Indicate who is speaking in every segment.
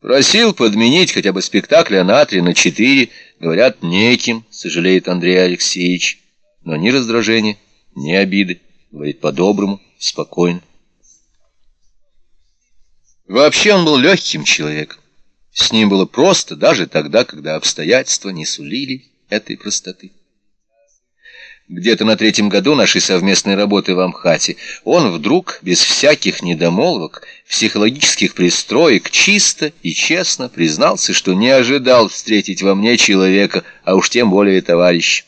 Speaker 1: Просил подменить хотя бы спектакль на три, на четыре. Говорят, неким, сожалеет Андрей Алексеевич. Но ни раздражения, ни обиды. Говорит по-доброму, спокойно. Вообще он был легким человеком. С ним было просто даже тогда, когда обстоятельства не сулили этой простоты. Где-то на третьем году нашей совместной работы в Амхате он вдруг, без всяких недомолвок, психологических пристроек, чисто и честно признался, что не ожидал встретить во мне человека, а уж тем более товарища.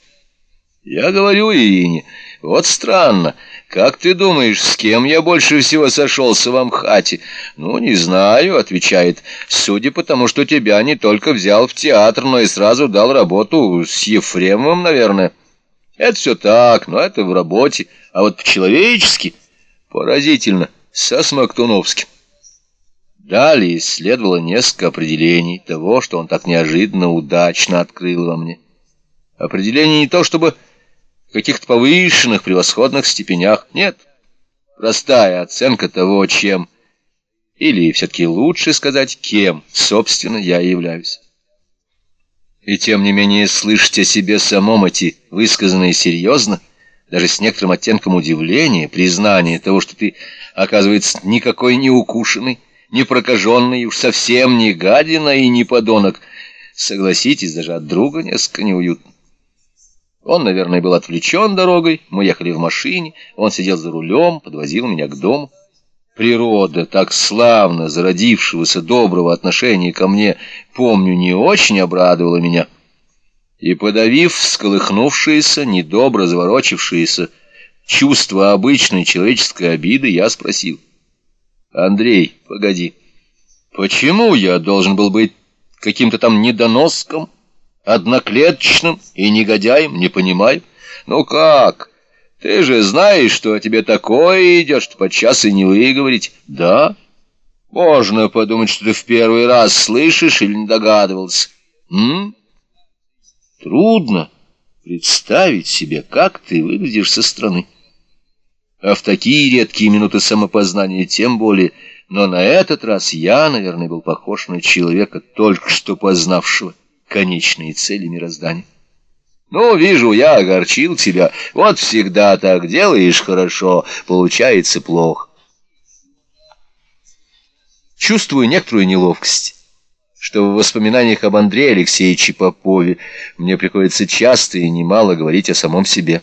Speaker 1: Я говорю Ирине, вот странно, как ты думаешь, с кем я больше всего сошелся в Амхате? Ну, не знаю, отвечает, судя по тому, что тебя не только взял в театр, но и сразу дал работу с Ефремовым, наверное. Это все так, но это в работе. А вот по-человечески поразительно, со Смоктуновским. Далее следовало несколько определений того, что он так неожиданно удачно открыл во мне. Определений не то чтобы в каких-то повышенных, превосходных степенях. Нет, простая оценка того, чем, или все-таки лучше сказать, кем, собственно, я являюсь. И тем не менее слышать о себе самом эти высказанные серьезно, даже с некоторым оттенком удивления, признание того, что ты, оказывается, никакой не укушенный, не прокаженный, уж совсем не гадина и не подонок, согласитесь, даже от друга несколько неуютно. Он, наверное, был отвлечен дорогой, мы ехали в машине, он сидел за рулем, подвозил меня к дому. Природа, так славно зародившегося доброго отношения ко мне, помню, не очень обрадовала меня. И, подавив всколыхнувшееся, недобро заворочившееся чувство обычной человеческой обиды, я спросил. «Андрей, погоди, почему я должен был быть каким-то там недоноском, одноклеточным и негодяем, не понимаю? Ну как?» Ты же знаешь, что о тебе такое идет, что подчас и не выговорить. Да? Можно подумать, что ты в первый раз слышишь или не догадывался. М? Трудно представить себе, как ты выглядишь со стороны. А в такие редкие минуты самопознания тем более. Но на этот раз я, наверное, был похож на человека, только что познавшего конечные цели мироздания. Ну, вижу, я огорчил тебя. Вот всегда так делаешь хорошо, получается плохо. Чувствую некоторую неловкость, что в воспоминаниях об Андрее Алексеевиче Попове мне приходится часто и немало говорить о самом себе.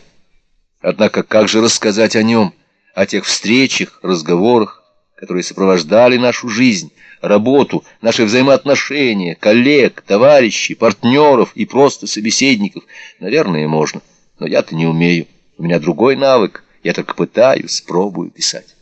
Speaker 1: Однако как же рассказать о нем, о тех встречах, разговорах, которые сопровождали нашу жизнь, работу, наши взаимоотношения, коллег, товарищей, партнеров и просто собеседников. Наверное, можно, но я-то не умею. У меня другой навык, я только пытаюсь, пробую писать.